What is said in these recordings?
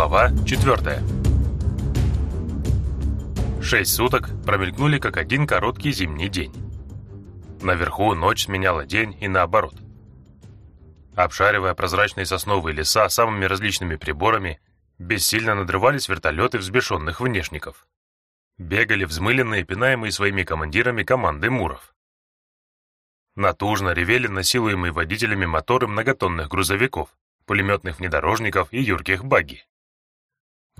Глава 4 Шесть суток промелькнули как один короткий зимний день. Наверху ночь сменяла день и наоборот. Обшаривая прозрачные сосновые леса самыми различными приборами, бессильно надрывались вертолеты взбешенных внешников. Бегали взмыленные, пинаемые своими командирами команды муров. Натужно ревели насилуемые водителями моторы многотонных грузовиков, пулеметных внедорожников и юрких багги.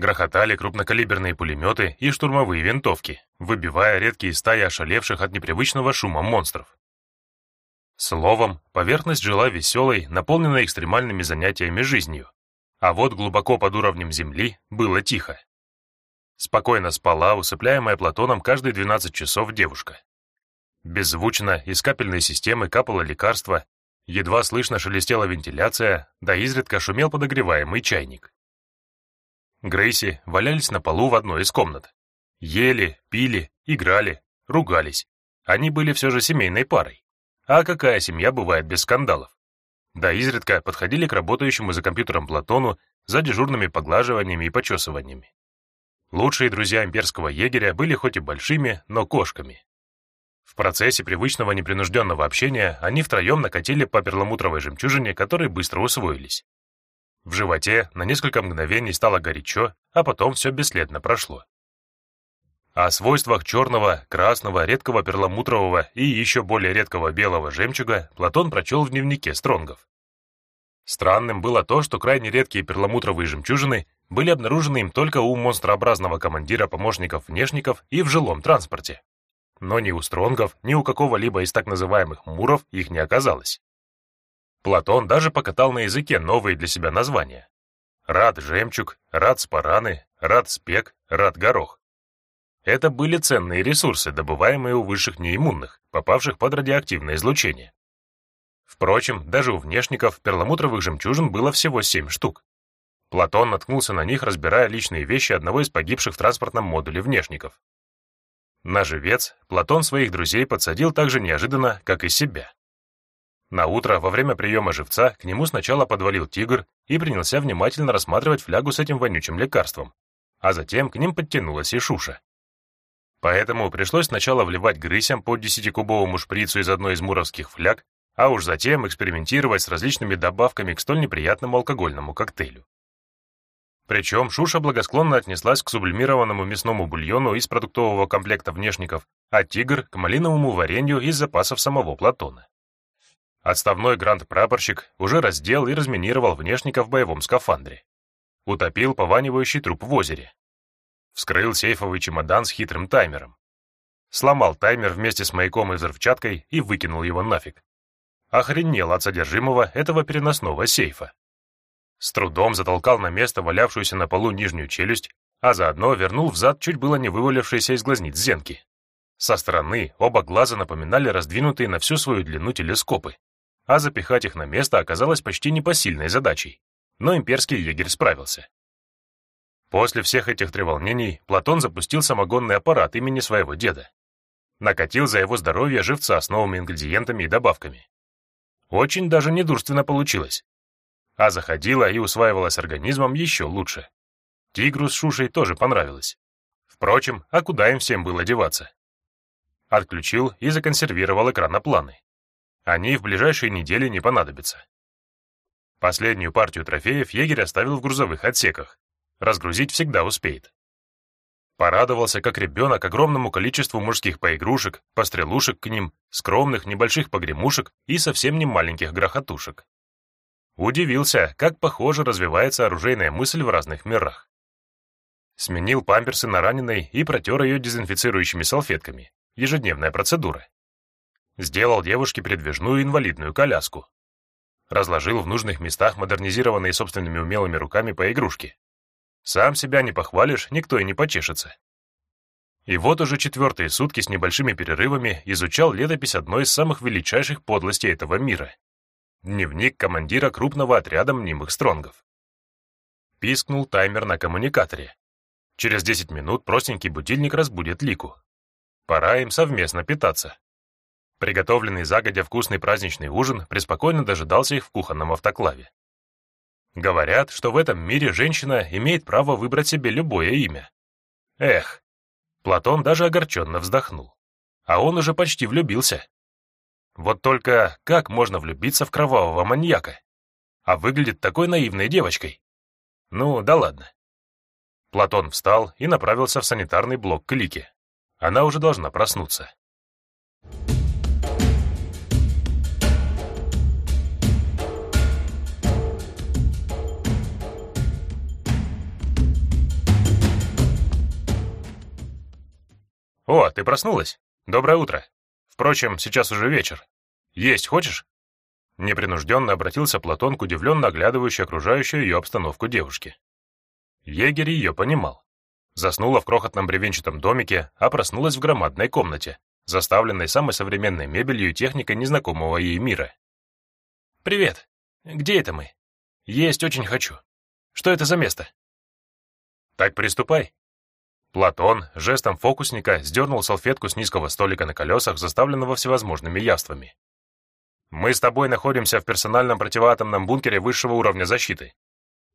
Грохотали крупнокалиберные пулеметы и штурмовые винтовки, выбивая редкие стаи ошалевших от непривычного шума монстров. Словом, поверхность жила веселой, наполненной экстремальными занятиями жизнью, а вот глубоко под уровнем земли было тихо. Спокойно спала, усыпляемая Платоном каждые 12 часов девушка. Беззвучно из капельной системы капало лекарство, едва слышно шелестела вентиляция, да изредка шумел подогреваемый чайник. Грейси валялись на полу в одной из комнат. Ели, пили, играли, ругались. Они были все же семейной парой. А какая семья бывает без скандалов? Да изредка подходили к работающему за компьютером Платону за дежурными поглаживаниями и почесываниями. Лучшие друзья имперского егеря были хоть и большими, но кошками. В процессе привычного непринужденного общения они втроем накатили по перламутровой жемчужине, которые быстро усвоились. В животе на несколько мгновений стало горячо, а потом все бесследно прошло. О свойствах черного, красного, редкого перламутрового и еще более редкого белого жемчуга Платон прочел в дневнике Стронгов. Странным было то, что крайне редкие перламутровые жемчужины были обнаружены им только у монстрообразного командира помощников-внешников и в жилом транспорте. Но ни у Стронгов, ни у какого-либо из так называемых муров их не оказалось. Платон даже покатал на языке новые для себя названия. Рад-жемчуг, рад-спараны, рад-спек, рад-горох. Это были ценные ресурсы, добываемые у высших неиммунных, попавших под радиоактивное излучение. Впрочем, даже у внешников перламутровых жемчужин было всего семь штук. Платон наткнулся на них, разбирая личные вещи одного из погибших в транспортном модуле внешников. На живец Платон своих друзей подсадил так же неожиданно, как и себя. На утро, во время приема живца, к нему сначала подвалил тигр и принялся внимательно рассматривать флягу с этим вонючим лекарством, а затем к ним подтянулась и Шуша. Поэтому пришлось сначала вливать грысям по десятикубовому шприцу из одной из муровских фляг, а уж затем экспериментировать с различными добавками к столь неприятному алкогольному коктейлю. Причем Шуша благосклонно отнеслась к сублимированному мясному бульону из продуктового комплекта внешников, а тигр — к малиновому варенью из запасов самого Платона. Отставной грант-прапорщик уже раздел и разминировал внешника в боевом скафандре. Утопил пованивающий труп в озере. Вскрыл сейфовый чемодан с хитрым таймером. Сломал таймер вместе с маяком и взрывчаткой и выкинул его нафиг. Охренел от содержимого этого переносного сейфа. С трудом затолкал на место валявшуюся на полу нижнюю челюсть, а заодно вернул взад чуть было не вывалившиеся из глазниц зенки. Со стороны оба глаза напоминали раздвинутые на всю свою длину телескопы а запихать их на место оказалось почти непосильной задачей. Но имперский егерь справился. После всех этих треволнений Платон запустил самогонный аппарат имени своего деда. Накатил за его здоровье живца с новыми ингредиентами и добавками. Очень даже недурственно получилось. А заходила и усваивалась организмом еще лучше. Тигру с Шушей тоже понравилось. Впрочем, а куда им всем было деваться? Отключил и законсервировал экранопланы. Они в ближайшие недели не понадобятся. Последнюю партию трофеев егерь оставил в грузовых отсеках. Разгрузить всегда успеет. Порадовался, как ребенок, огромному количеству мужских поигрушек, пострелушек к ним, скромных небольших погремушек и совсем не маленьких грохотушек. Удивился, как похоже развивается оружейная мысль в разных мирах. Сменил памперсы на раненой и протер ее дезинфицирующими салфетками. Ежедневная процедура. Сделал девушке передвижную инвалидную коляску. Разложил в нужных местах модернизированные собственными умелыми руками по игрушке. Сам себя не похвалишь, никто и не почешется. И вот уже четвертые сутки с небольшими перерывами изучал летопись одной из самых величайших подлостей этого мира. Дневник командира крупного отряда мнимых стронгов. Пискнул таймер на коммуникаторе. Через 10 минут простенький будильник разбудит Лику. Пора им совместно питаться. Приготовленный загодя вкусный праздничный ужин преспокойно дожидался их в кухонном автоклаве. Говорят, что в этом мире женщина имеет право выбрать себе любое имя. Эх, Платон даже огорченно вздохнул. А он уже почти влюбился. Вот только как можно влюбиться в кровавого маньяка? А выглядит такой наивной девочкой. Ну, да ладно. Платон встал и направился в санитарный блок к Лике. Она уже должна проснуться. «О, ты проснулась? Доброе утро. Впрочем, сейчас уже вечер. Есть хочешь?» Непринужденно обратился Платон к удивленно оглядывающей окружающую ее обстановку девушки. Егерь ее понимал. Заснула в крохотном бревенчатом домике, а проснулась в громадной комнате, заставленной самой современной мебелью и техникой незнакомого ей мира. «Привет. Где это мы? Есть очень хочу. Что это за место?» «Так приступай», Платон жестом фокусника сдернул салфетку с низкого столика на колесах, заставленного всевозможными явствами. «Мы с тобой находимся в персональном противоатомном бункере высшего уровня защиты.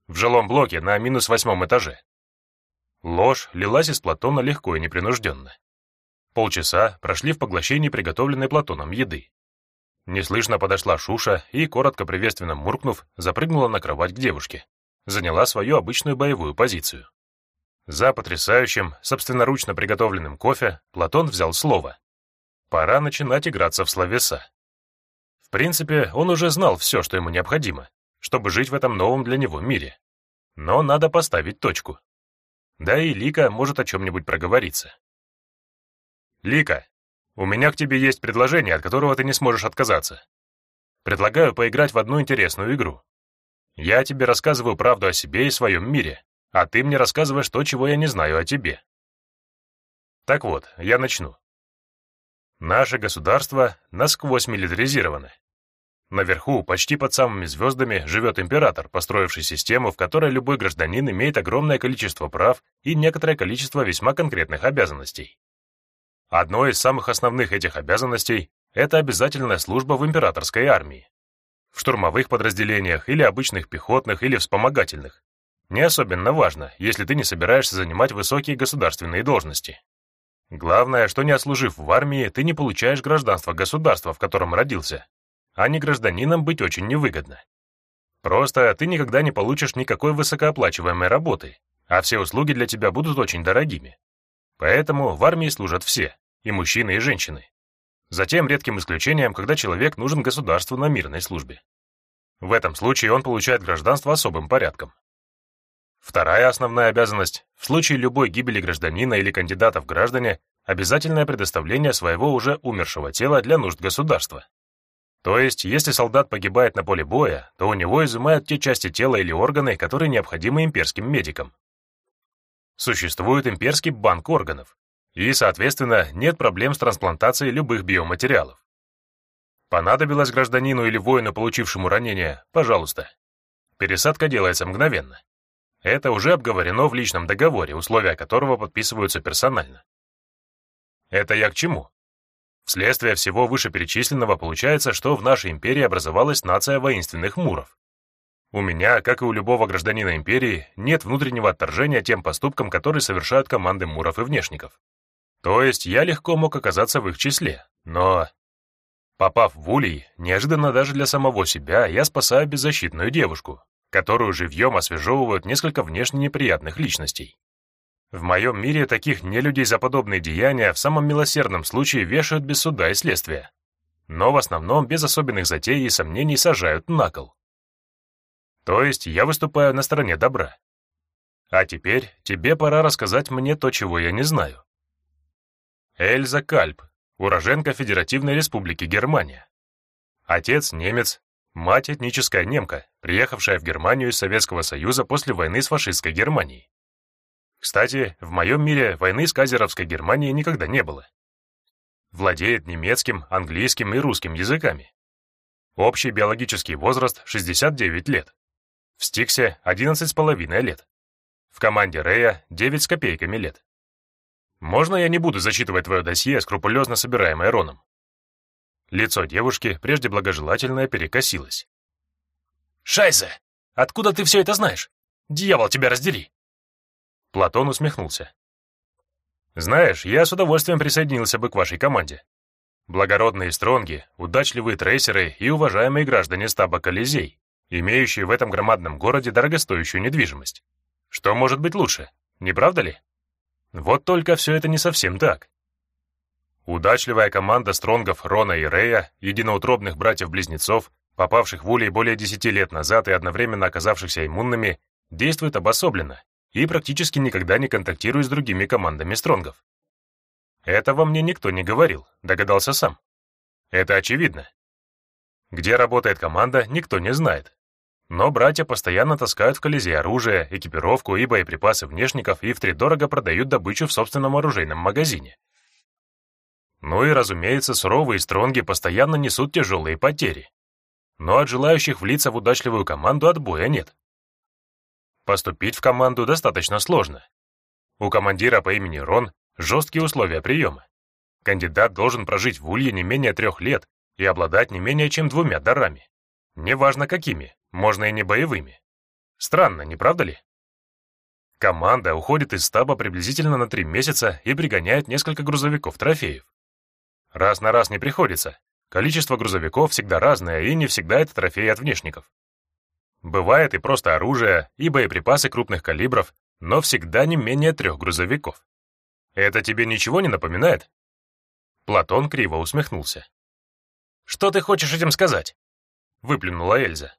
В жилом блоке на минус восьмом этаже». Ложь лилась из Платона легко и непринужденно. Полчаса прошли в поглощении приготовленной Платоном еды. Неслышно подошла Шуша и, коротко приветственно муркнув, запрыгнула на кровать к девушке. Заняла свою обычную боевую позицию. За потрясающим, собственноручно приготовленным кофе Платон взял слово. Пора начинать играться в словеса. В принципе, он уже знал все, что ему необходимо, чтобы жить в этом новом для него мире. Но надо поставить точку. Да и Лика может о чем-нибудь проговориться. «Лика, у меня к тебе есть предложение, от которого ты не сможешь отказаться. Предлагаю поиграть в одну интересную игру. Я тебе рассказываю правду о себе и своем мире, а ты мне рассказываешь то, чего я не знаю о тебе. Так вот, я начну. Наше государство насквозь милитаризировано. Наверху, почти под самыми звездами, живет император, построивший систему, в которой любой гражданин имеет огромное количество прав и некоторое количество весьма конкретных обязанностей. Одной из самых основных этих обязанностей – это обязательная служба в императорской армии. В штурмовых подразделениях или обычных пехотных или вспомогательных, не особенно важно, если ты не собираешься занимать высокие государственные должности. Главное, что не отслужив в армии, ты не получаешь гражданство государства, в котором родился, а не гражданином быть очень невыгодно. Просто ты никогда не получишь никакой высокооплачиваемой работы, а все услуги для тебя будут очень дорогими. Поэтому в армии служат все, и мужчины, и женщины. Затем редким исключением, когда человек нужен государству на мирной службе. В этом случае он получает гражданство особым порядком. Вторая основная обязанность – в случае любой гибели гражданина или кандидата в граждане – обязательное предоставление своего уже умершего тела для нужд государства. То есть, если солдат погибает на поле боя, то у него изымают те части тела или органы, которые необходимы имперским медикам. Существует имперский банк органов, и, соответственно, нет проблем с трансплантацией любых биоматериалов. Понадобилось гражданину или воину, получившему ранение, пожалуйста. Пересадка делается мгновенно. Это уже обговорено в личном договоре, условия которого подписываются персонально. Это я к чему? Вследствие всего вышеперечисленного получается, что в нашей империи образовалась нация воинственных муров. У меня, как и у любого гражданина империи, нет внутреннего отторжения тем поступкам, которые совершают команды муров и внешников. То есть я легко мог оказаться в их числе, но... Попав в улей, неожиданно даже для самого себя, я спасаю беззащитную девушку, которую живьем освежевывают несколько внешне неприятных личностей. В моем мире таких нелюдей за подобные деяния в самом милосердном случае вешают без суда и следствия, но в основном без особенных затей и сомнений сажают на кол. То есть я выступаю на стороне добра. А теперь тебе пора рассказать мне то, чего я не знаю. Эльза Кальп, уроженка Федеративной Республики Германия. Отец немец, Мать этническая немка, приехавшая в Германию из Советского Союза после войны с фашистской Германией. Кстати, в моем мире войны с казеровской Германией никогда не было. Владеет немецким, английским и русским языками. Общий биологический возраст 69 лет. В Стиксе 11,5 лет. В команде Рея 9 с копейками лет. Можно я не буду зачитывать твое досье, скрупулезно собираемое Роном? Лицо девушки, прежде благожелательное, перекосилось. «Шайзе! Откуда ты все это знаешь? Дьявол, тебя раздери!» Платон усмехнулся. «Знаешь, я с удовольствием присоединился бы к вашей команде. Благородные стронги, удачливые трейсеры и уважаемые граждане стаба Колизей, имеющие в этом громадном городе дорогостоящую недвижимость. Что может быть лучше, не правда ли? Вот только все это не совсем так. Удачливая команда стронгов Рона и Рея, единоутробных братьев-близнецов, попавших в улей более десяти лет назад и одновременно оказавшихся иммунными, действует обособленно и практически никогда не контактирует с другими командами стронгов. Этого мне никто не говорил, догадался сам. Это очевидно. Где работает команда, никто не знает. Но братья постоянно таскают в Колизей оружие, экипировку и боеприпасы внешников и втридорого продают добычу в собственном оружейном магазине. Ну и, разумеется, суровые стронги постоянно несут тяжелые потери. Но от желающих влиться в удачливую команду отбоя нет. Поступить в команду достаточно сложно. У командира по имени Рон Жесткие условия приема. Кандидат должен прожить в Улье не менее трех лет и обладать не менее чем двумя дарами. Неважно какими, можно и не боевыми. Странно, не правда ли? Команда уходит из стаба приблизительно на три месяца и пригоняет несколько грузовиков-трофеев. Раз на раз не приходится. Количество грузовиков всегда разное, и не всегда это трофеи от внешников. Бывает и просто оружие, и боеприпасы крупных калибров, но всегда не менее трех грузовиков. Это тебе ничего не напоминает?» Платон криво усмехнулся. «Что ты хочешь этим сказать?» — выплюнула Эльза.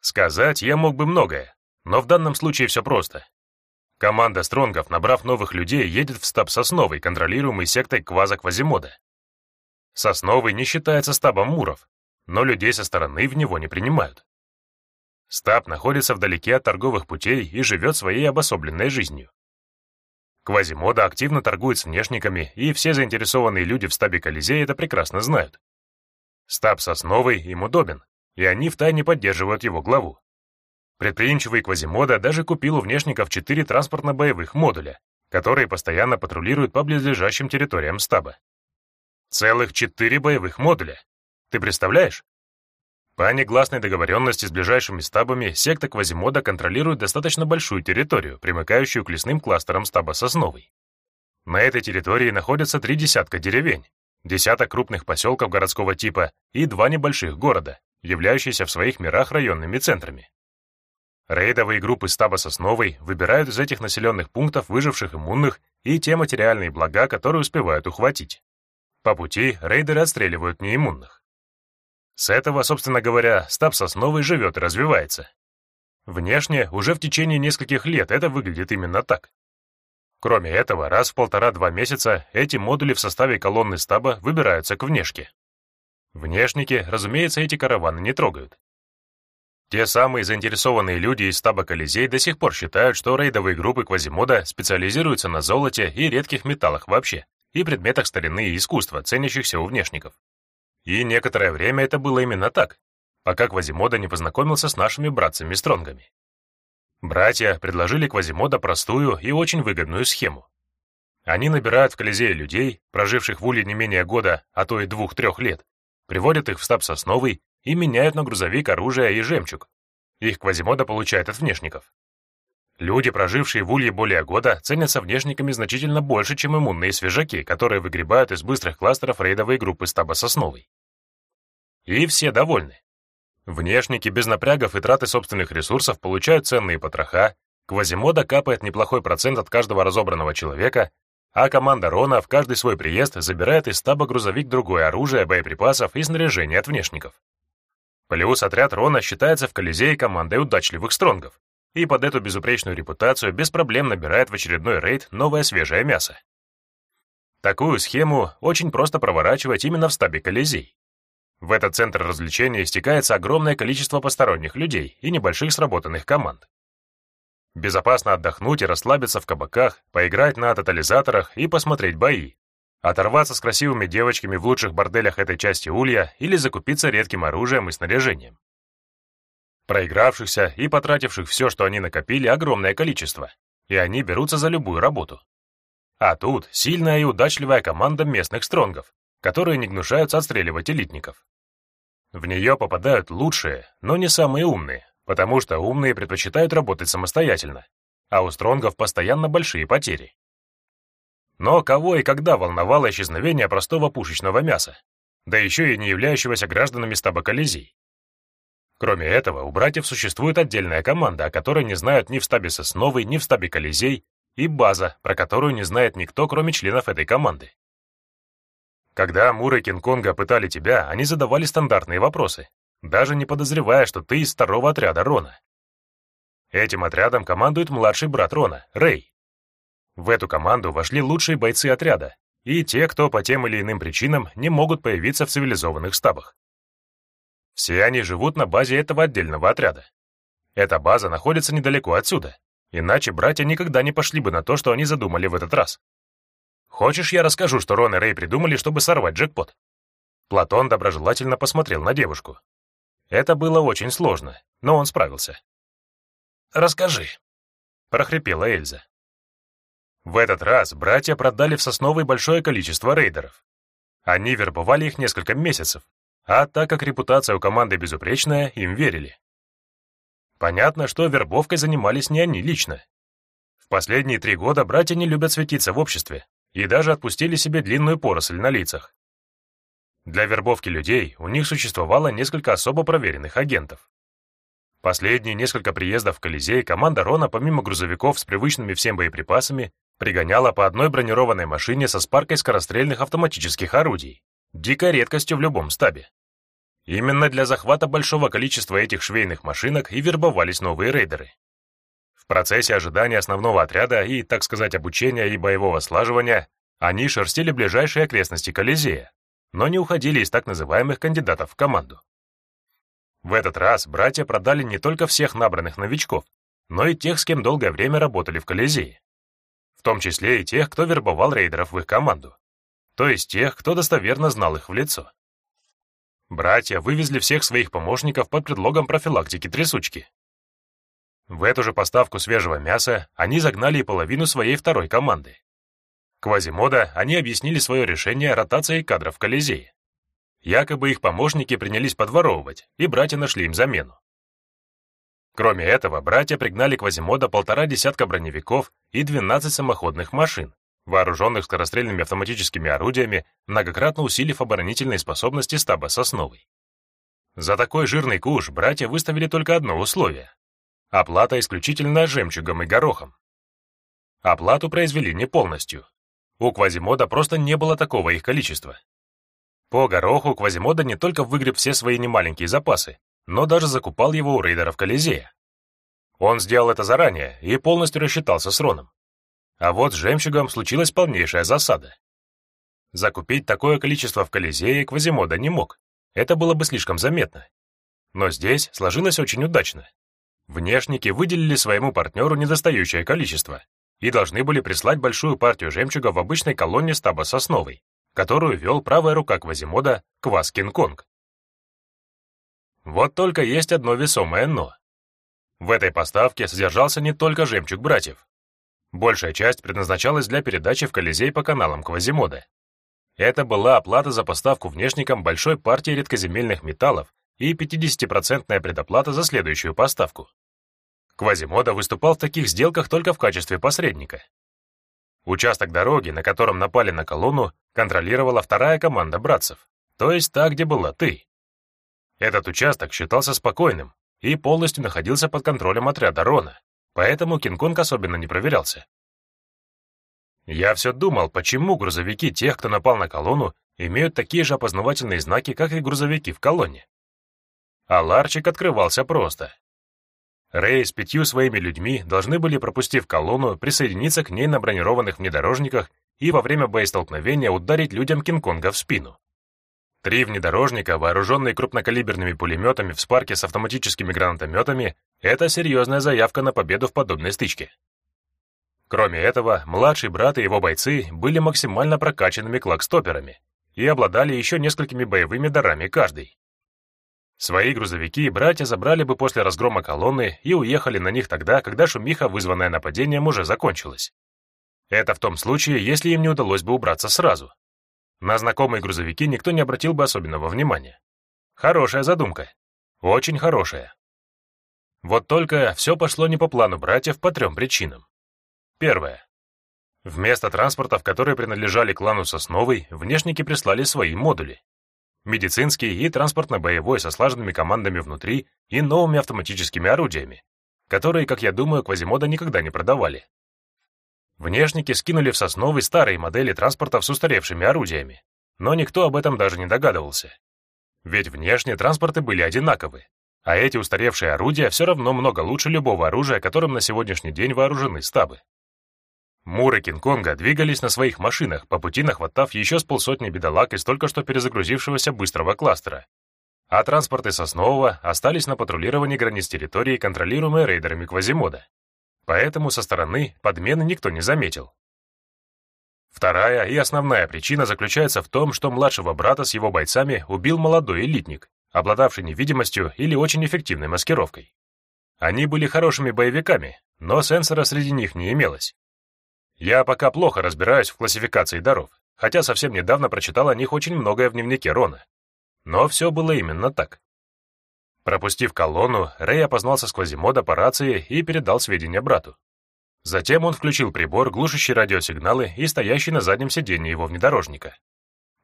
«Сказать я мог бы многое, но в данном случае все просто. Команда Стронгов, набрав новых людей, едет в стаб Сосновый, контролируемый сектой Кваза-Квазимода. Сосновый не считается стабом Муров, но людей со стороны в него не принимают. Стаб находится вдалеке от торговых путей и живет своей обособленной жизнью. Квазимода активно торгует с внешниками, и все заинтересованные люди в стабе Колизея это прекрасно знают. Стаб Сосновый им удобен, и они втайне поддерживают его главу. Предприимчивый Квазимода даже купил у внешников четыре транспортно-боевых модуля, которые постоянно патрулируют по близлежащим территориям стаба. Целых четыре боевых модуля. Ты представляешь? По негласной договоренности с ближайшими стабами, секта Квазимода контролирует достаточно большую территорию, примыкающую к лесным кластерам стаба Сосновый. На этой территории находятся три десятка деревень, десяток крупных поселков городского типа и два небольших города, являющиеся в своих мирах районными центрами. Рейдовые группы стаба Сосновой выбирают из этих населенных пунктов выживших иммунных и те материальные блага, которые успевают ухватить. По пути рейдеры отстреливают неиммунных. С этого, собственно говоря, стаб сосновый живет и развивается. Внешне, уже в течение нескольких лет это выглядит именно так. Кроме этого, раз в полтора-два месяца эти модули в составе колонны стаба выбираются к внешке. Внешники, разумеется, эти караваны не трогают. Те самые заинтересованные люди из стаба Колизей до сих пор считают, что рейдовые группы Квазимода специализируются на золоте и редких металлах вообще, и предметах старины и искусства, ценящихся у внешников. И некоторое время это было именно так, пока Квазимода не познакомился с нашими братцами-стронгами. Братья предложили Квазимода простую и очень выгодную схему. Они набирают в Колизее людей, проживших в Улье не менее года, а то и двух-трех лет, приводят их в стаб сосновый и меняют на грузовик оружие и жемчуг. Их Квазимода получает от внешников. Люди, прожившие в Улье более года, ценятся внешниками значительно больше, чем иммунные свежаки, которые выгребают из быстрых кластеров рейдовые группы стаба сосновой. И все довольны. Внешники без напрягов и траты собственных ресурсов получают ценные потроха, Квазимода капает неплохой процент от каждого разобранного человека, а команда Рона в каждый свой приезд забирает из стаба грузовик другое оружие, боеприпасов и снаряжение от внешников. Плюс отряд Рона считается в Колизее командой удачливых стронгов, и под эту безупречную репутацию без проблем набирает в очередной рейд новое свежее мясо. Такую схему очень просто проворачивать именно в стабе Колизей. В этот центр развлечений стекается огромное количество посторонних людей и небольших сработанных команд. Безопасно отдохнуть и расслабиться в кабаках, поиграть на тотализаторах и посмотреть бои, оторваться с красивыми девочками в лучших борделях этой части Улья или закупиться редким оружием и снаряжением. Проигравшихся и потративших все, что они накопили, огромное количество, и они берутся за любую работу. А тут сильная и удачливая команда местных стронгов, которые не гнушаются отстреливать элитников. В нее попадают лучшие, но не самые умные, потому что умные предпочитают работать самостоятельно, а у стронгов постоянно большие потери. Но кого и когда волновало исчезновение простого пушечного мяса, да еще и не являющегося гражданами стаба Колизей? Кроме этого, у братьев существует отдельная команда, о которой не знают ни в стабе Сосновой, ни в стабе Колизей, и база, про которую не знает никто, кроме членов этой команды. Когда Муры Кинг-Конга пытали тебя, они задавали стандартные вопросы, даже не подозревая, что ты из второго отряда Рона. Этим отрядом командует младший брат Рона, Рэй. В эту команду вошли лучшие бойцы отряда и те, кто по тем или иным причинам не могут появиться в цивилизованных стабах. Все они живут на базе этого отдельного отряда. Эта база находится недалеко отсюда, иначе братья никогда не пошли бы на то, что они задумали в этот раз. Хочешь, я расскажу, что Рон и Рэй придумали, чтобы сорвать джекпот? Платон доброжелательно посмотрел на девушку. Это было очень сложно, но он справился. «Расскажи», — прохрипела Эльза. В этот раз братья продали в Сосновой большое количество рейдеров. Они вербовали их несколько месяцев, а так как репутация у команды безупречная, им верили. Понятно, что вербовкой занимались не они лично. В последние три года братья не любят светиться в обществе и даже отпустили себе длинную поросль на лицах. Для вербовки людей у них существовало несколько особо проверенных агентов. Последние несколько приездов в Колизей команда Рона, помимо грузовиков с привычными всем боеприпасами, пригоняла по одной бронированной машине со спаркой скорострельных автоматических орудий, дикой редкостью в любом стабе. Именно для захвата большого количества этих швейных машинок и вербовались новые рейдеры. В процессе ожидания основного отряда и, так сказать, обучения и боевого слаживания они шерстили ближайшие окрестности Колизея, но не уходили из так называемых кандидатов в команду. В этот раз братья продали не только всех набранных новичков, но и тех, с кем долгое время работали в Колизее. В том числе и тех, кто вербовал рейдеров в их команду. То есть тех, кто достоверно знал их в лицо. Братья вывезли всех своих помощников под предлогом профилактики трясучки. В эту же поставку свежего мяса они загнали и половину своей второй команды. Квазимода они объяснили свое решение ротацией кадров в Колизее. Якобы их помощники принялись подворовывать, и братья нашли им замену. Кроме этого, братья пригнали Квазимода полтора десятка броневиков и 12 самоходных машин, вооруженных скорострельными автоматическими орудиями, многократно усилив оборонительные способности стаба Сосновой. За такой жирный куш братья выставили только одно условие — оплата исключительно жемчугом и горохом. Оплату произвели не полностью, у Квазимода просто не было такого их количества. По гороху Квазимода не только выгреб все свои немаленькие запасы, но даже закупал его у рейдеров Колизея. Он сделал это заранее и полностью рассчитался с Роном. А вот с жемчугом случилась полнейшая засада. Закупить такое количество в Колизее Квазимода не мог, это было бы слишком заметно. Но здесь сложилось очень удачно. Внешники выделили своему партнеру недостающее количество, и должны были прислать большую партию жемчуга в обычной колонне стаба сосновой, которую вел правая рука Квазимода Квас Кинг-Конг. Вот только есть одно весомое «но». В этой поставке содержался не только жемчуг братьев. Большая часть предназначалась для передачи в Колизей по каналам Квазимода. Это была оплата за поставку внешникам большой партии редкоземельных металлов и 50% предоплата за следующую поставку. Квазимода выступал в таких сделках только в качестве посредника. Участок дороги, на котором напали на колонну, контролировала вторая команда братцев, то есть та, где была ты. Этот участок считался спокойным и полностью находился под контролем отряда Рона, поэтому Кинг-Конг особенно не проверялся. Я все думал, почему грузовики тех, кто напал на колонну, имеют такие же опознавательные знаки, как и грузовики в колонне. А ларчик открывался просто. Рэй с пятью своими людьми должны были, пропустив колонну, присоединиться к ней на бронированных внедорожниках и во время боестолкновения ударить людям Кинг-Конга в спину. Три внедорожника, вооруженные крупнокалиберными пулеметами в спарке с автоматическими гранатометами, это серьезная заявка на победу в подобной стычке. Кроме этого, младший брат и его бойцы были максимально прокачанными клакстоперами и обладали еще несколькими боевыми дарами каждый. Свои грузовики братья забрали бы после разгрома колонны и уехали на них тогда, когда шумиха, вызванная нападением, уже закончилась. Это в том случае, если им не удалось бы убраться сразу. На знакомые грузовики никто не обратил бы особенного внимания. Хорошая задумка. Очень хорошая. Вот только все пошло не по плану братьев по трем причинам. Первое. Вместо транспортов, которые принадлежали клану Сосновой, внешники прислали свои модули. Медицинский и транспортно-боевой со слаженными командами внутри и новыми автоматическими орудиями, которые, как я думаю, Квазимода никогда не продавали. Внешники скинули в Сосновой старые модели транспортов с устаревшими орудиями, но никто об этом даже не догадывался. Ведь внешние транспорты были одинаковы, а эти устаревшие орудия все равно много лучше любого оружия, которым на сегодняшний день вооружены стабы. Муры Кинг-Конга двигались на своих машинах, по пути нахватав еще с полсотни бедолаг из только что перезагрузившегося быстрого кластера. А транспорты Соснового остались на патрулировании границ территории, контролируемой рейдерами Квазимода. Поэтому со стороны подмены никто не заметил. Вторая и основная причина заключается в том, что младшего брата с его бойцами убил молодой элитник, обладавший невидимостью или очень эффективной маскировкой. Они были хорошими боевиками, но сенсора среди них не имелось. Я пока плохо разбираюсь в классификации даров, хотя совсем недавно прочитал о них очень многое в дневнике Рона. Но все было именно так. Пропустив колонну, Рэй опознался с Квазимода по рации и передал сведения брату. Затем он включил прибор, глушащий радиосигналы и стоящий на заднем сиденье его внедорожника.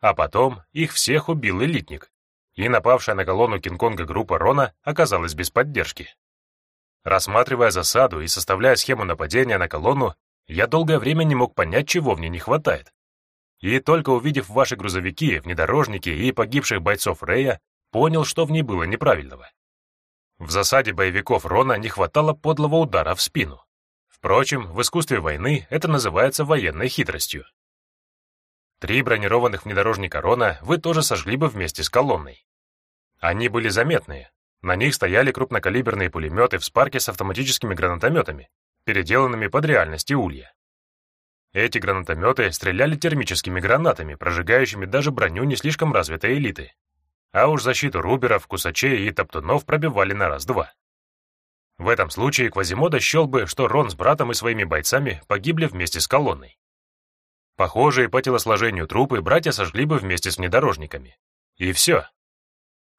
А потом их всех убил элитник, и напавшая на колонну Кинг-Конга группа Рона оказалась без поддержки. Рассматривая засаду и составляя схему нападения на колонну, я долгое время не мог понять, чего в ней не хватает. И только увидев ваши грузовики, внедорожники и погибших бойцов Рэя, понял, что в ней было неправильного. В засаде боевиков Рона не хватало подлого удара в спину. Впрочем, в искусстве войны это называется военной хитростью. Три бронированных внедорожника Рона вы тоже сожгли бы вместе с колонной. Они были заметные. На них стояли крупнокалиберные пулеметы в спарке с автоматическими гранатометами, переделанными под реальности улья. Эти гранатометы стреляли термическими гранатами, прожигающими даже броню не слишком развитой элиты. А уж защиту руберов, кусачей и топтунов пробивали на раз-два. В этом случае Квазимода счел бы, что Рон с братом и своими бойцами погибли вместе с колонной. Похожие по телосложению трупы братья сожгли бы вместе с внедорожниками. И все.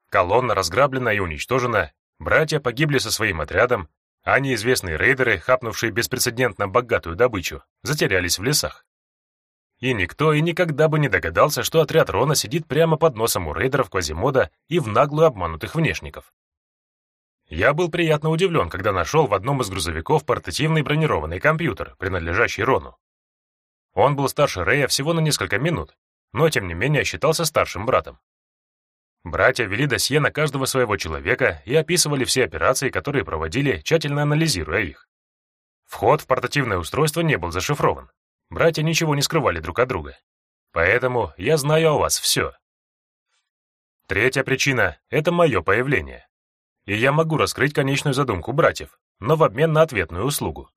Колонна разграблена и уничтожена, братья погибли со своим отрядом, а неизвестные рейдеры, хапнувшие беспрецедентно богатую добычу, затерялись в лесах. И никто и никогда бы не догадался, что отряд Рона сидит прямо под носом у рейдеров Квазимода и в наглую обманутых внешников. Я был приятно удивлен, когда нашел в одном из грузовиков портативный бронированный компьютер, принадлежащий Рону. Он был старше Рэя всего на несколько минут, но тем не менее считался старшим братом. Братья вели досье на каждого своего человека и описывали все операции, которые проводили, тщательно анализируя их. Вход в портативное устройство не был зашифрован. Братья ничего не скрывали друг от друга. Поэтому я знаю о вас все. Третья причина — это мое появление. И я могу раскрыть конечную задумку братьев, но в обмен на ответную услугу.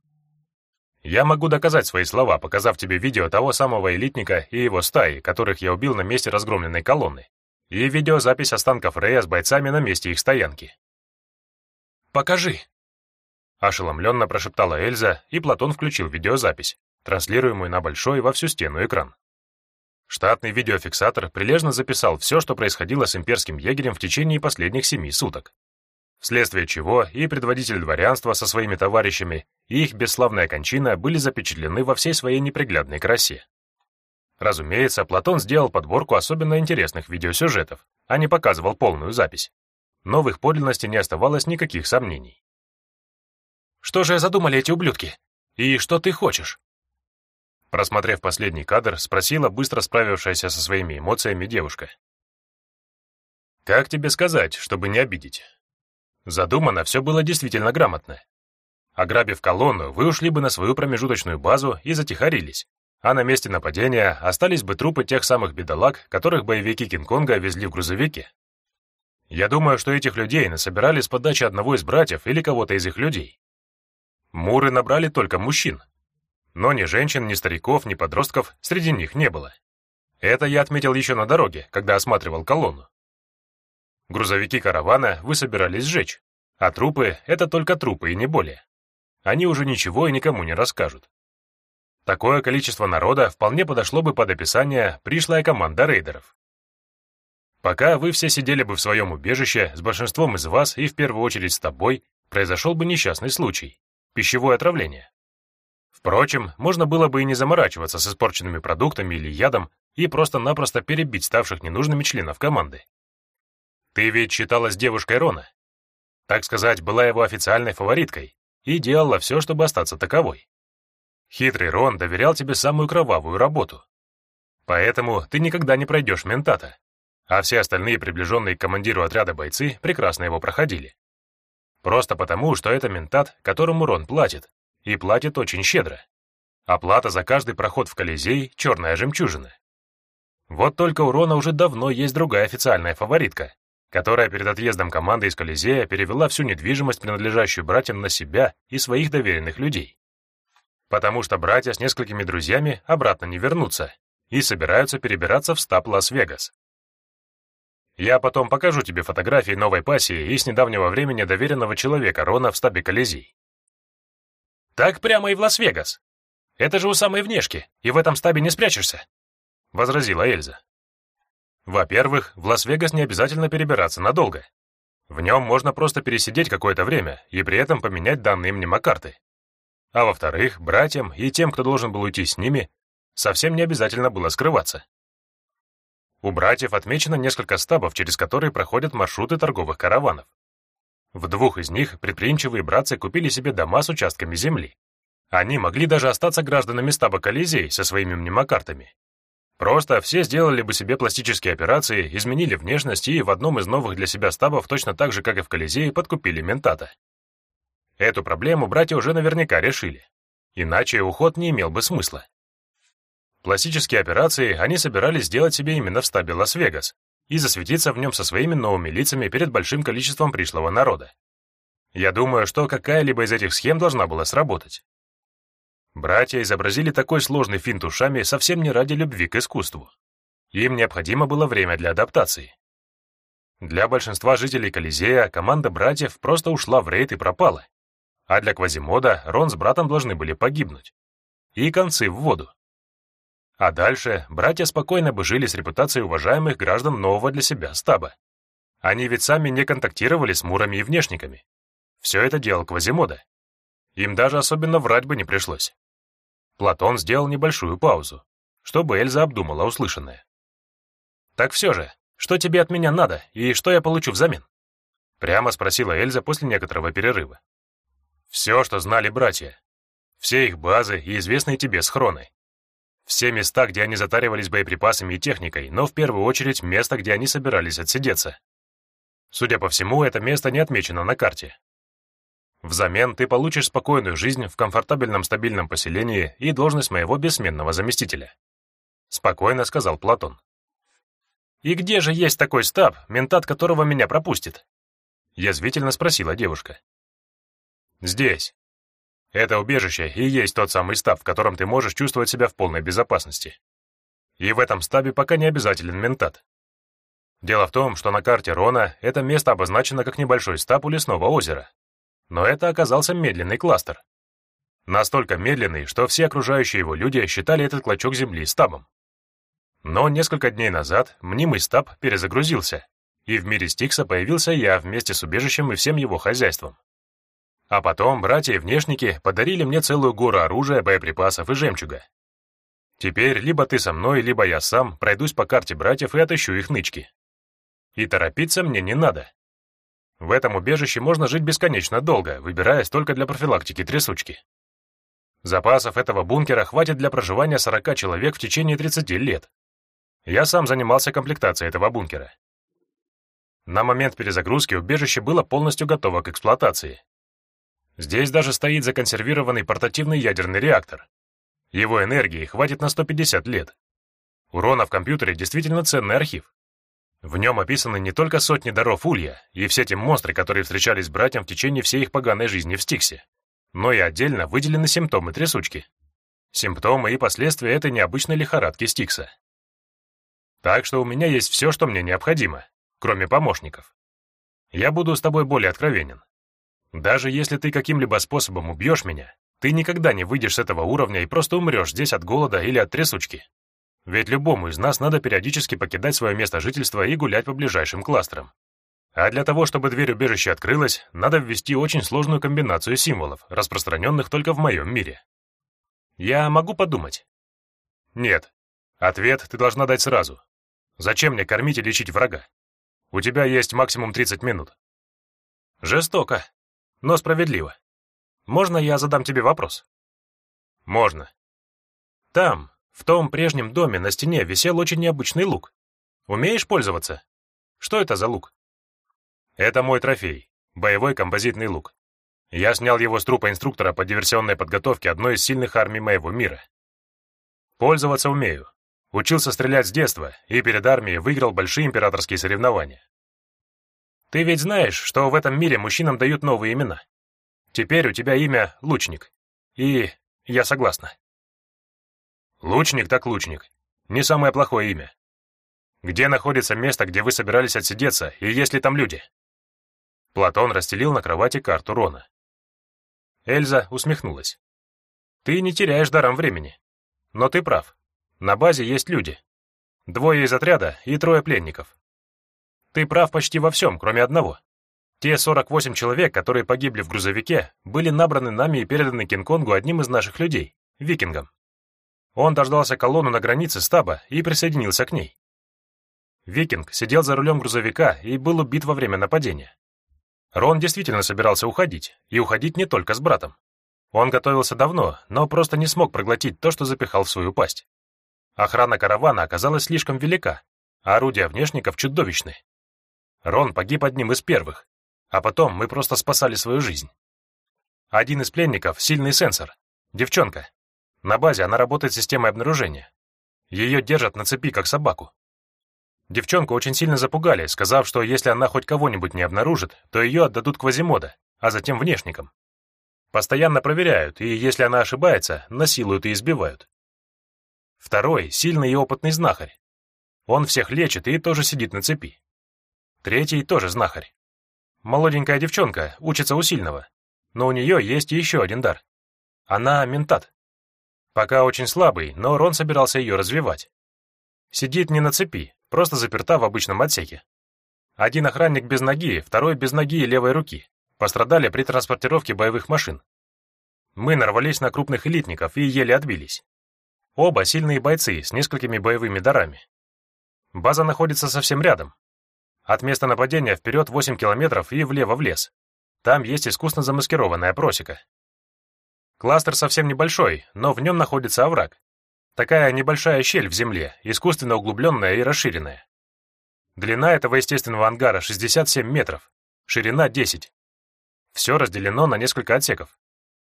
Я могу доказать свои слова, показав тебе видео того самого элитника и его стаи, которых я убил на месте разгромленной колонны, и видеозапись останков Рея с бойцами на месте их стоянки. «Покажи!» Ошеломленно прошептала Эльза, и Платон включил видеозапись, транслируемую на большой во всю стену экран. Штатный видеофиксатор прилежно записал все, что происходило с имперским егерем в течение последних семи суток. Вследствие чего и предводитель дворянства со своими товарищами, и их бесславная кончина были запечатлены во всей своей неприглядной красе. Разумеется, Платон сделал подборку особенно интересных видеосюжетов, а не показывал полную запись. Но в не оставалось никаких сомнений. «Что же задумали эти ублюдки? И что ты хочешь?» Просмотрев последний кадр, спросила быстро справившаяся со своими эмоциями девушка. «Как тебе сказать, чтобы не обидеть?» Задумано все было действительно грамотно. Ограбив колонну, вы ушли бы на свою промежуточную базу и затихарились, а на месте нападения остались бы трупы тех самых бедолаг, которых боевики Кинг-Конга везли в грузовике. Я думаю, что этих людей насобирали с подачи одного из братьев или кого-то из их людей. Муры набрали только мужчин. Но ни женщин, ни стариков, ни подростков среди них не было. Это я отметил еще на дороге, когда осматривал колонну. Грузовики каравана вы собирались сжечь, а трупы — это только трупы и не более. Они уже ничего и никому не расскажут. Такое количество народа вполне подошло бы под описание «пришлая команда рейдеров». Пока вы все сидели бы в своем убежище с большинством из вас и в первую очередь с тобой, произошел бы несчастный случай – пищевое отравление. Впрочем, можно было бы и не заморачиваться с испорченными продуктами или ядом и просто-напросто перебить ставших ненужными членов команды. Ты ведь считалась девушкой Рона. Так сказать, была его официальной фавориткой и делала все, чтобы остаться таковой. Хитрый Рон доверял тебе самую кровавую работу. Поэтому ты никогда не пройдешь ментата, а все остальные приближенные к командиру отряда бойцы прекрасно его проходили. Просто потому, что это ментат, которому Рон платит, и платит очень щедро. Оплата за каждый проход в Колизей — черная жемчужина. Вот только у Рона уже давно есть другая официальная фаворитка, которая перед отъездом команды из Колизея перевела всю недвижимость, принадлежащую братьям, на себя и своих доверенных людей. Потому что братья с несколькими друзьями обратно не вернутся и собираются перебираться в стаб Лас-Вегас. Я потом покажу тебе фотографии новой пассии и с недавнего времени доверенного человека Рона в стабе Колизей. Так прямо и в Лас-Вегас. Это же у самой внешки, и в этом стабе не спрячешься, — возразила Эльза. Во-первых, в Лас-Вегас не обязательно перебираться надолго. В нем можно просто пересидеть какое-то время и при этом поменять данные мнемокарты. А во-вторых, братьям и тем, кто должен был уйти с ними, совсем не обязательно было скрываться. У братьев отмечено несколько стабов, через которые проходят маршруты торговых караванов. В двух из них предприимчивые братцы купили себе дома с участками земли. Они могли даже остаться гражданами стаба Колизей со своими мнемокартами Просто все сделали бы себе пластические операции, изменили внешность и в одном из новых для себя стабов точно так же, как и в Колизее, подкупили ментата. Эту проблему братья уже наверняка решили. Иначе уход не имел бы смысла. Пластические операции они собирались сделать себе именно в стабе Лас-Вегас и засветиться в нем со своими новыми лицами перед большим количеством пришлого народа. Я думаю, что какая-либо из этих схем должна была сработать. Братья изобразили такой сложный финт ушами совсем не ради любви к искусству. Им необходимо было время для адаптации. Для большинства жителей Колизея команда братьев просто ушла в рейд и пропала. А для Квазимода Рон с братом должны были погибнуть. И концы в воду. А дальше братья спокойно бы жили с репутацией уважаемых граждан нового для себя стаба. Они ведь сами не контактировали с мурами и внешниками. Все это делал Квазимода. Им даже особенно врать бы не пришлось. Платон сделал небольшую паузу, чтобы Эльза обдумала услышанное. «Так все же, что тебе от меня надо и что я получу взамен?» Прямо спросила Эльза после некоторого перерыва. «Все, что знали братья. Все их базы и известные тебе схроны. Все места, где они затаривались боеприпасами и техникой, но в первую очередь место, где они собирались отсидеться. Судя по всему, это место не отмечено на карте, Взамен ты получишь спокойную жизнь в комфортабельном стабильном поселении и должность моего бессменного заместителя. Спокойно сказал Платон. И где же есть такой стаб, ментат которого меня пропустит? Язвительно спросила девушка. Здесь. Это убежище и есть тот самый стаб, в котором ты можешь чувствовать себя в полной безопасности. И в этом стабе пока не обязателен ментат. Дело в том, что на карте Рона это место обозначено как небольшой стаб у лесного озера, но это оказался медленный кластер. Настолько медленный, что все окружающие его люди считали этот клочок земли стабом. Но несколько дней назад мнимый стаб перезагрузился, и в мире Стикса появился я вместе с убежищем и всем его хозяйством. А потом братья и внешники подарили мне целую гору оружия, боеприпасов и жемчуга. Теперь либо ты со мной, либо я сам пройдусь по карте братьев и отыщу их нычки. И торопиться мне не надо. В этом убежище можно жить бесконечно долго, выбираясь только для профилактики трясучки. Запасов этого бункера хватит для проживания 40 человек в течение 30 лет. Я сам занимался комплектацией этого бункера. На момент перезагрузки убежище было полностью готово к эксплуатации. Здесь даже стоит законсервированный портативный ядерный реактор. Его энергии хватит на 150 лет. Урона в компьютере действительно ценный архив. В нем описаны не только сотни даров Улья и все те монстры, которые встречались братьям в течение всей их поганой жизни в Стиксе, но и отдельно выделены симптомы трясучки. Симптомы и последствия этой необычной лихорадки Стикса. Так что у меня есть все, что мне необходимо, кроме помощников. Я буду с тобой более откровенен. Даже если ты каким-либо способом убьешь меня, ты никогда не выйдешь с этого уровня и просто умрешь здесь от голода или от трясучки. Ведь любому из нас надо периодически покидать свое место жительства и гулять по ближайшим кластерам. А для того, чтобы дверь убежища открылась, надо ввести очень сложную комбинацию символов, распространенных только в моем мире. Я могу подумать? Нет. Ответ ты должна дать сразу. Зачем мне кормить и лечить врага? У тебя есть максимум 30 минут. Жестоко, но справедливо. Можно я задам тебе вопрос? Можно. Там, в том прежнем доме на стене висел очень необычный лук. Умеешь пользоваться? Что это за лук? Это мой трофей, боевой композитный лук. Я снял его с трупа инструктора по диверсионной подготовке одной из сильных армий моего мира. Пользоваться умею. Учился стрелять с детства и перед армией выиграл большие императорские соревнования. Ты ведь знаешь, что в этом мире мужчинам дают новые имена. Теперь у тебя имя Лучник. И я согласна. Лучник так лучник. Не самое плохое имя. Где находится место, где вы собирались отсидеться, и есть ли там люди? Платон расстелил на кровати карту Рона. Эльза усмехнулась. Ты не теряешь даром времени. Но ты прав. На базе есть люди. Двое из отряда и трое пленников. Ты прав почти во всем, кроме одного. Те 48 человек, которые погибли в грузовике, были набраны нами и переданы Кинг-Конгу одним из наших людей, викингам. Он дождался колонну на границе стаба и присоединился к ней. Викинг сидел за рулем грузовика и был убит во время нападения. Рон действительно собирался уходить, и уходить не только с братом. Он готовился давно, но просто не смог проглотить то, что запихал в свою пасть. Охрана каравана оказалась слишком велика, а орудия внешников чудовищны. Рон погиб одним из первых, а потом мы просто спасали свою жизнь. Один из пленников — сильный сенсор, девчонка. На базе она работает системой обнаружения. Ее держат на цепи, как собаку. Девчонку очень сильно запугали, сказав, что если она хоть кого-нибудь не обнаружит, то ее отдадут Квазимода, а затем внешникам. Постоянно проверяют, и если она ошибается, насилуют и избивают. Второй — сильный и опытный знахарь. Он всех лечит и тоже сидит на цепи. Третий тоже знахарь. Молоденькая девчонка, учится у сильного, но у нее есть еще один дар. Она ментат. Пока очень слабый, но Рон собирался ее развивать. Сидит не на цепи, просто заперта в обычном отсеке. Один охранник без ноги, второй без ноги и левой руки. Пострадали при транспортировке боевых машин. Мы нарвались на крупных элитников и еле отбились. Оба сильные бойцы с несколькими боевыми дарами. База находится совсем рядом. От места нападения вперед 8 километров и влево в лес. Там есть искусно замаскированная просека. Кластер совсем небольшой, но в нем находится овраг. Такая небольшая щель в земле, искусственно углубленная и расширенная. Длина этого естественного ангара 67 метров, ширина 10. Все разделено на несколько отсеков.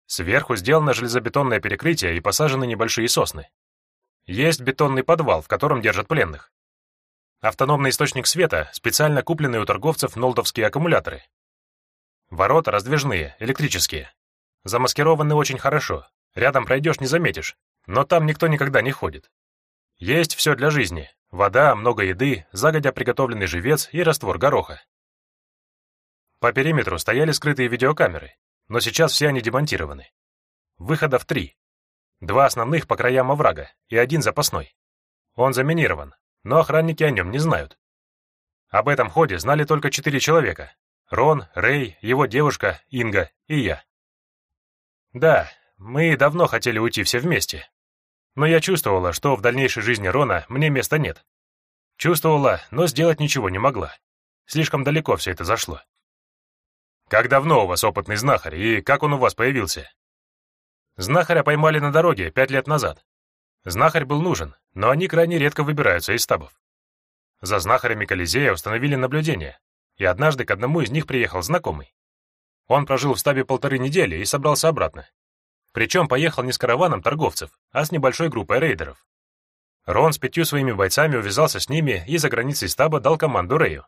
Сверху сделано железобетонное перекрытие и посажены небольшие сосны. Есть бетонный подвал, в котором держат пленных. Автономный источник света, специально купленные у торговцев нолдовские аккумуляторы. Ворота раздвижные, электрические. Замаскированы очень хорошо. Рядом пройдешь, не заметишь. Но там никто никогда не ходит. Есть все для жизни. Вода, много еды, загодя приготовленный живец и раствор гороха. По периметру стояли скрытые видеокамеры но сейчас все они демонтированы. Выходов три. Два основных по краям оврага и один запасной. Он заминирован, но охранники о нем не знают. Об этом ходе знали только четыре человека. Рон, Рэй, его девушка, Инга и я. Да, мы давно хотели уйти все вместе. Но я чувствовала, что в дальнейшей жизни Рона мне места нет. Чувствовала, но сделать ничего не могла. Слишком далеко все это зашло. Как давно у вас опытный знахарь, и как он у вас появился? Знахаря поймали на дороге пять лет назад. Знахарь был нужен, но они крайне редко выбираются из стабов. За знахарями Колизея установили наблюдение, и однажды к одному из них приехал знакомый. Он прожил в стабе полторы недели и собрался обратно. Причем поехал не с караваном торговцев, а с небольшой группой рейдеров. Рон с пятью своими бойцами увязался с ними и за границей стаба дал команду Рэю.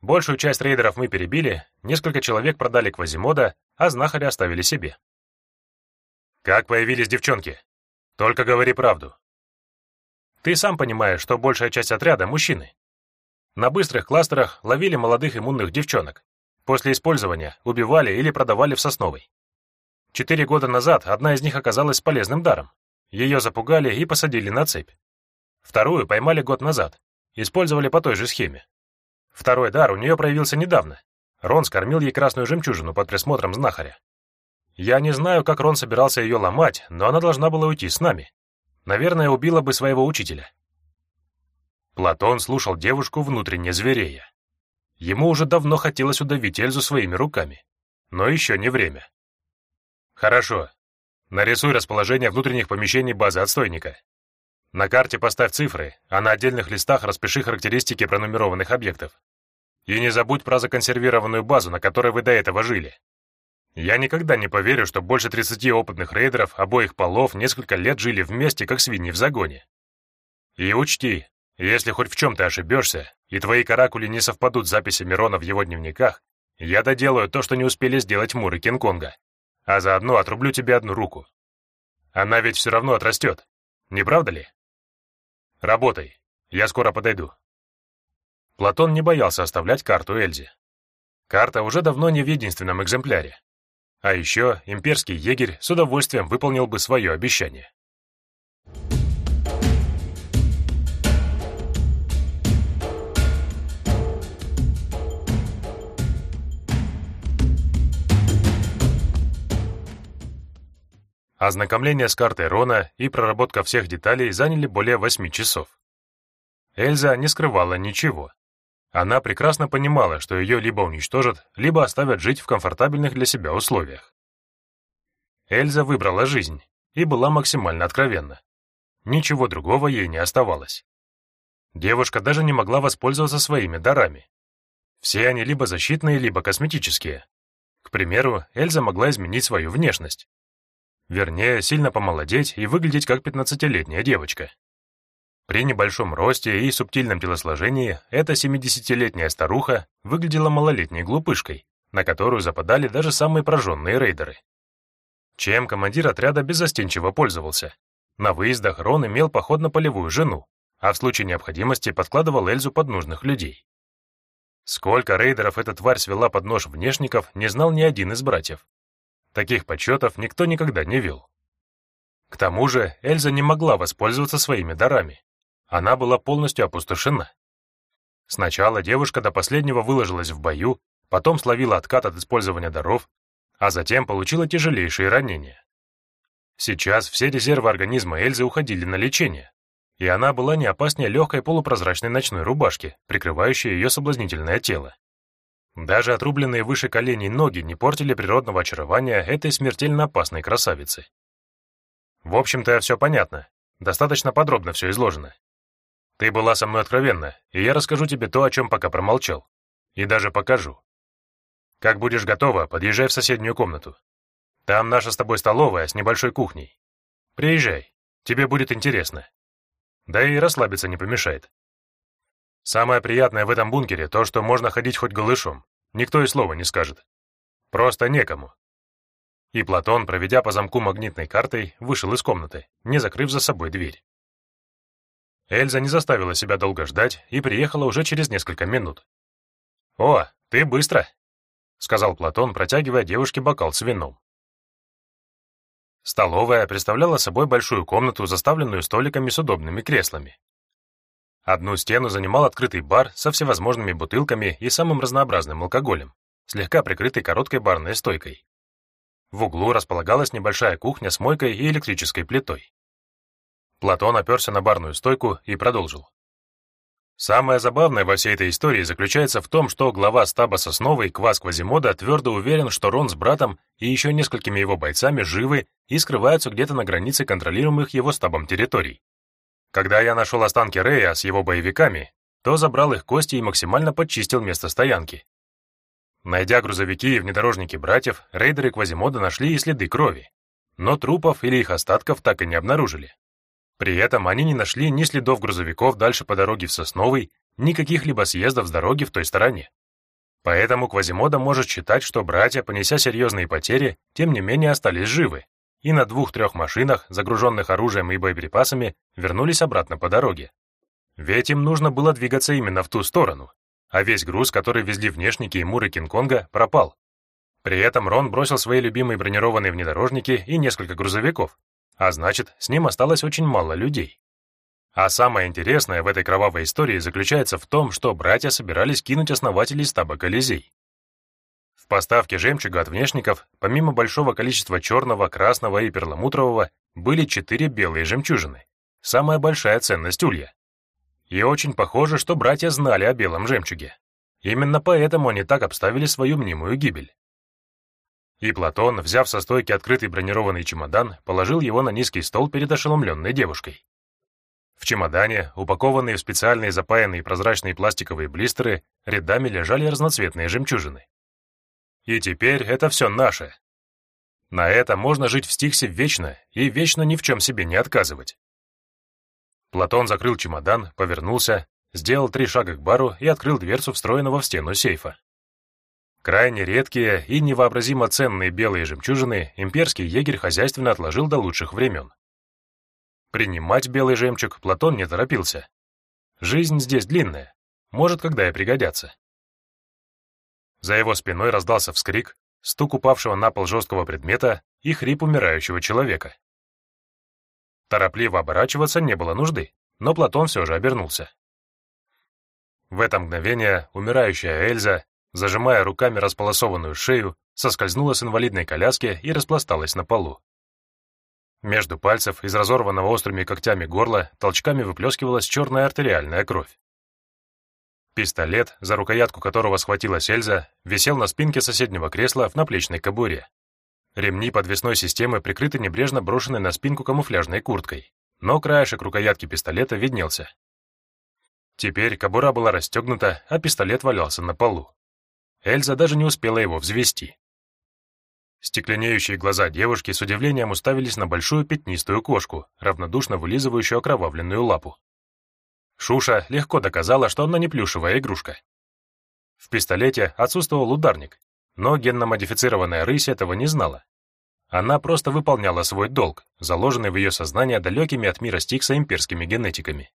Большую часть рейдеров мы перебили, несколько человек продали Квазимода, а знахаря оставили себе. Как появились девчонки? Только говори правду. Ты сам понимаешь, что большая часть отряда — мужчины. На быстрых кластерах ловили молодых иммунных девчонок. После использования убивали или продавали в Сосновой. Четыре года назад одна из них оказалась полезным даром. Ее запугали и посадили на цепь. Вторую поймали год назад. Использовали по той же схеме. Второй дар у нее проявился недавно. Рон скормил ей красную жемчужину под присмотром знахаря. Я не знаю, как Рон собирался ее ломать, но она должна была уйти с нами. Наверное, убила бы своего учителя. Платон слушал девушку внутренне зверея. Ему уже давно хотелось удавить Эльзу своими руками. Но еще не время. Хорошо. Нарисуй расположение внутренних помещений базы отстойника. На карте поставь цифры, а на отдельных листах распиши характеристики пронумерованных объектов. И не забудь про законсервированную базу, на которой вы до этого жили. Я никогда не поверю, что больше 30 опытных рейдеров обоих полов несколько лет жили вместе, как свиньи в загоне. И учти, если хоть в чем ты ошибешься, и твои каракули не совпадут с записями Рона в его дневниках, я доделаю то, что не успели сделать Мур и Кинг-Конга, а заодно отрублю тебе одну руку. Она ведь все равно отрастет, не правда ли? Работай, я скоро подойду. Платон не боялся оставлять карту Эльзе. Карта уже давно не в единственном экземпляре. А еще имперский егерь с удовольствием выполнил бы свое обещание. Ознакомление с картой Рона и проработка всех деталей заняли более восьми часов. Эльза не скрывала ничего. Она прекрасно понимала, что ее либо уничтожат, либо оставят жить в комфортабельных для себя условиях. Эльза выбрала жизнь и была максимально откровенна. Ничего другого ей не оставалось. Девушка даже не могла воспользоваться своими дарами. Все они либо защитные, либо косметические. К примеру, Эльза могла изменить свою внешность. Вернее, сильно помолодеть и выглядеть как 15-летняя девочка. При небольшом росте и субтильном телосложении эта 70-летняя старуха выглядела малолетней глупышкой, на которую западали даже самые прожженные рейдеры. Чем командир отряда беззастенчиво пользовался. На выездах Рон имел поход на полевую жену, а в случае необходимости подкладывал Эльзу под нужных людей. Сколько рейдеров эта тварь свела под нож внешников, не знал ни один из братьев. Таких подсчетов никто никогда не вел. К тому же Эльза не могла воспользоваться своими дарами. Она была полностью опустошена. Сначала девушка до последнего выложилась в бою, потом словила откат от использования даров, а затем получила тяжелейшие ранения. Сейчас все резервы организма Эльзы уходили на лечение, и она была не опаснее легкой полупрозрачной ночной рубашки, прикрывающей ее соблазнительное тело. Даже отрубленные выше коленей ноги не портили природного очарования этой смертельно опасной красавицы. В общем-то, все понятно. Достаточно подробно все изложено. Ты была со мной откровенна, и я расскажу тебе то, о чем пока промолчал. И даже покажу. Как будешь готова, подъезжай в соседнюю комнату. Там наша с тобой столовая с небольшой кухней. Приезжай, тебе будет интересно. Да и расслабиться не помешает. Самое приятное в этом бункере то, что можно ходить хоть голышом. Никто и слова не скажет. Просто некому. И Платон, проведя по замку магнитной картой, вышел из комнаты, не закрыв за собой дверь. Эльза не заставила себя долго ждать и приехала уже через несколько минут. «О, ты быстро!» — сказал Платон, протягивая девушке бокал с вином. Столовая представляла собой большую комнату, заставленную столиками с удобными креслами. Одну стену занимал открытый бар со всевозможными бутылками и самым разнообразным алкоголем, слегка прикрытый короткой барной стойкой. В углу располагалась небольшая кухня с мойкой и электрической плитой. Платон оперся на барную стойку и продолжил. Самое забавное во всей этой истории заключается в том, что глава стаба Сосновой, Квас Квазимода, твердо уверен, что Рон с братом и еще несколькими его бойцами живы и скрываются где-то на границе контролируемых его стабом территорий. Когда я нашел останки Рея с его боевиками, то забрал их кости и максимально подчистил место стоянки. Найдя грузовики и внедорожники братьев, рейдеры Квазимода нашли и следы крови, но трупов или их остатков так и не обнаружили. При этом они не нашли ни следов грузовиков дальше по дороге в Сосновый, ни каких-либо съездов с дороги в той стороне. Поэтому Квазимода может считать, что братья, понеся серьезные потери, тем не менее остались живы и на двух-трех машинах, загруженных оружием и боеприпасами, вернулись обратно по дороге. Ведь им нужно было двигаться именно в ту сторону, а весь груз, который везли внешники и муры Кинг-Конга, пропал. При этом Рон бросил свои любимые бронированные внедорожники и несколько грузовиков, а значит, с ним осталось очень мало людей. А самое интересное в этой кровавой истории заключается в том, что братья собирались кинуть основателей стаба Колизей. В поставке жемчуга от внешников, помимо большого количества черного, красного и перламутрового, были четыре белые жемчужины. Самая большая ценность улья. И очень похоже, что братья знали о белом жемчуге. Именно поэтому они так обставили свою мнимую гибель. И Платон, взяв со стойки открытый бронированный чемодан, положил его на низкий стол перед ошеломленной девушкой. В чемодане, упакованные в специальные запаянные прозрачные пластиковые блистеры, рядами лежали разноцветные жемчужины. И теперь это все наше. На это можно жить в Стиксе вечно и вечно ни в чем себе не отказывать. Платон закрыл чемодан, повернулся, сделал три шага к бару и открыл дверцу встроенного в стену сейфа. Крайне редкие и невообразимо ценные белые жемчужины имперский егерь хозяйственно отложил до лучших времен. Принимать белый жемчуг Платон не торопился. Жизнь здесь длинная, может, когда и пригодятся. За его спиной раздался вскрик, стук упавшего на пол жесткого предмета и хрип умирающего человека. Торопливо оборачиваться не было нужды, но Платон все же обернулся. В это мгновение умирающая Эльза, зажимая руками располосованную шею, соскользнула с инвалидной коляски и распласталась на полу. Между пальцев из разорванного острыми когтями горла толчками выплескивалась черная артериальная кровь. Пистолет, за рукоятку которого схватилась Эльза, висел на спинке соседнего кресла в наплечной кобуре. Ремни подвесной системы прикрыты небрежно брошенной на спинку камуфляжной курткой, но краешек рукоятки пистолета виднелся. Теперь кобура была расстегнута, а пистолет валялся на полу. Эльза даже не успела его взвести. Стекленеющие глаза девушки с удивлением уставились на большую пятнистую кошку, равнодушно вылизывающую окровавленную лапу. Шуша легко доказала, что она не плюшевая игрушка. В пистолете отсутствовал ударник, но генно-модифицированная рысь этого не знала. Она просто выполняла свой долг, заложенный в ее сознание далекими от мира Стикса имперскими генетиками.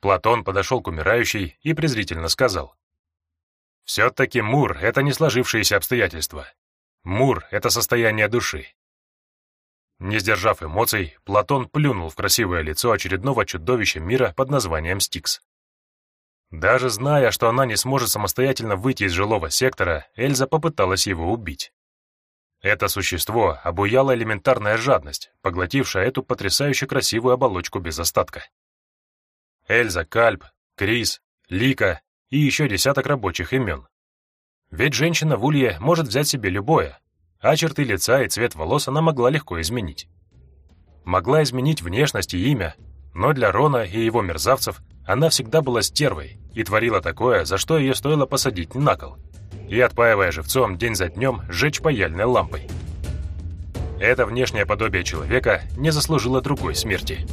Платон подошел к умирающей и презрительно сказал. «Все-таки Мур — это не сложившиеся обстоятельства. Мур — это состояние души. Не сдержав эмоций, Платон плюнул в красивое лицо очередного чудовища мира под названием Стикс. Даже зная, что она не сможет самостоятельно выйти из жилого сектора, Эльза попыталась его убить. Это существо обуяла элементарная жадность, поглотившая эту потрясающе красивую оболочку без остатка. Эльза Кальп, Крис, Лика и еще десяток рабочих имен. Ведь женщина в улье может взять себе любое, а черты лица и цвет волос она могла легко изменить. Могла изменить внешность и имя, но для Рона и его мерзавцев она всегда была стервой и творила такое, за что ее стоило посадить на кол, и, отпаивая живцом день за днем, сжечь паяльной лампой. Это внешнее подобие человека не заслужило другой смерти.